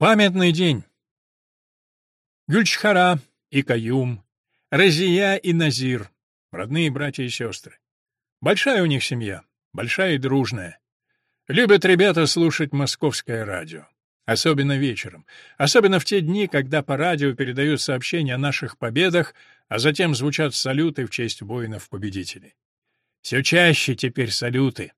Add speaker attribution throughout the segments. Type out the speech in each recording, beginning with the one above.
Speaker 1: Памятный день. Гюльчхара и Каюм, Разия и Назир, родные братья и сестры. Большая у них семья, большая и дружная. Любят ребята слушать московское радио. Особенно вечером. Особенно в те дни, когда по радио передают сообщения о наших победах, а затем звучат салюты в честь воинов-победителей. Все чаще теперь салюты.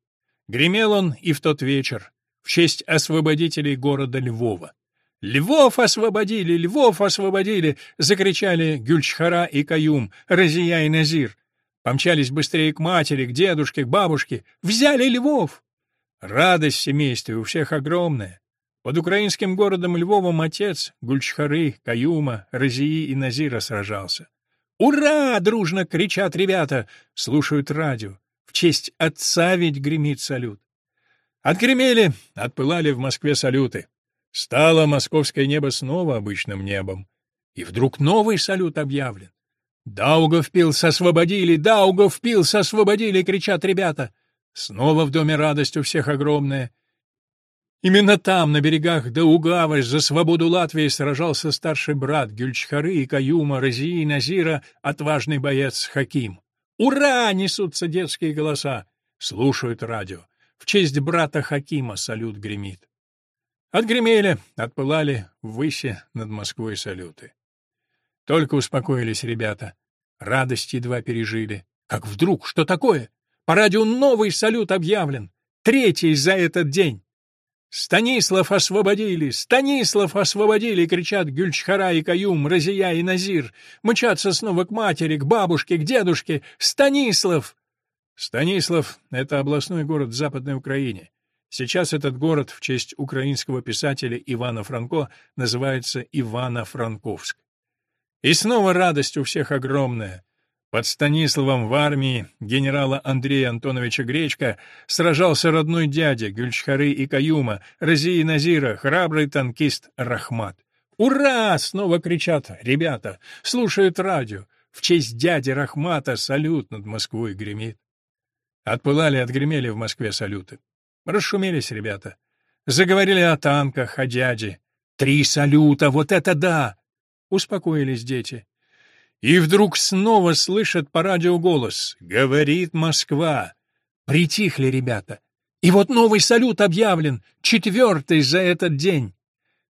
Speaker 1: Гремел он и в тот вечер, в честь освободителей города Львова. «Львов освободили! Львов освободили!» — закричали Гюльчхара и Каюм, Разия и Назир. Помчались быстрее к матери, к дедушке, к бабушке. «Взяли Львов!» Радость в семействе у всех огромная. Под украинским городом Львовом отец Гульчхары, Каюма, Разии и Назира сражался. «Ура!» — дружно кричат ребята, слушают радио. В честь отца ведь гремит салют. Отгремели, отпылали в Москве салюты. Стало московское небо снова обычным небом. И вдруг новый салют объявлен. «Даугавпилс освободили! Даугавпилс освободили!» — кричат ребята. Снова в доме радость у всех огромная. Именно там, на берегах Даугавы, за свободу Латвии сражался старший брат Гюльчхары и Каюма, Розии и Назира, отважный боец Хаким. «Ура!» — несутся детские голоса. Слушают радио. В честь брата Хакима салют гремит. Отгремели, отпылали ввыси над Москвой салюты. Только успокоились ребята. Радость едва пережили. Как вдруг, что такое? По радио новый салют объявлен. Третий за этот день. «Станислав освободили! Станислав освободили!» — кричат Гюльчхара и Каюм, Разия и Назир. Мчатся снова к матери, к бабушке, к дедушке. «Станислав!» Станислав — это областной город в Западной Украине. Сейчас этот город в честь украинского писателя Ивана Франко называется Ивано-Франковск. И снова радость у всех огромная. Под Станиславом в армии генерала Андрея Антоновича Гречка сражался родной дядя Гюльчхары и Каюма, Разии Назира, храбрый танкист Рахмат. «Ура!» — снова кричат ребята, слушают радио. В честь дяди Рахмата салют над Москвой гремит. Отпылали, отгремели в Москве салюты. Расшумелись ребята. Заговорили о танках, о дяде. «Три салюта! Вот это да!» Успокоились дети. И вдруг снова слышат по радио голос «Говорит Москва». Притихли ребята. И вот новый салют объявлен, четвертый за этот день.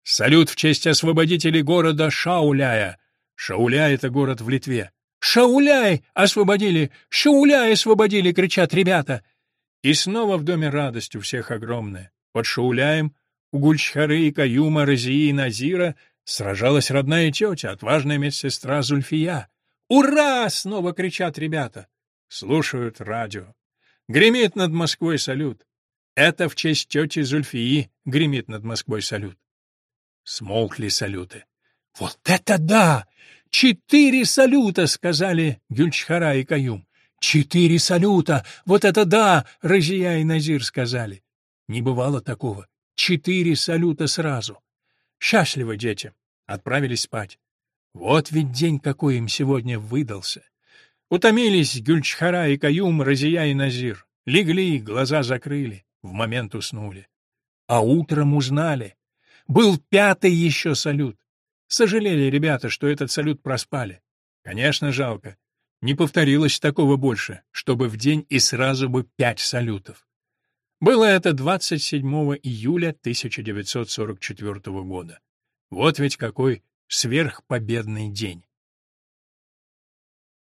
Speaker 1: Салют в честь освободителей города Шауляя. Шауляй — это город в Литве. «Шауляй! Освободили! Шауляй освободили!» — кричат ребята. И снова в доме радость у всех огромная. Под Шауляем у Гульчхары и Каюма, Розии и Назира Сражалась родная тетя, отважная медсестра Зульфия. «Ура!» — снова кричат ребята. Слушают радио. Гремит над Москвой салют. Это в честь тети Зульфии гремит над Москвой салют. Смолкли салюты. «Вот это да! Четыре салюта!» — сказали Гюльчхара и Каюм. «Четыре салюта! Вот это да!» — Разия и Назир сказали. Не бывало такого. Четыре салюта сразу. Счастливы дети. Отправились спать. Вот ведь день какой им сегодня выдался. Утомились Гюльчхара и Каюм, Разия и Назир. Легли, глаза закрыли, в момент уснули. А утром узнали. Был пятый еще салют. Сожалели ребята, что этот салют проспали. Конечно, жалко. Не повторилось такого больше, чтобы в день и сразу бы пять салютов. Было это 27 июля 1944 года. Вот ведь какой сверхпобедный день.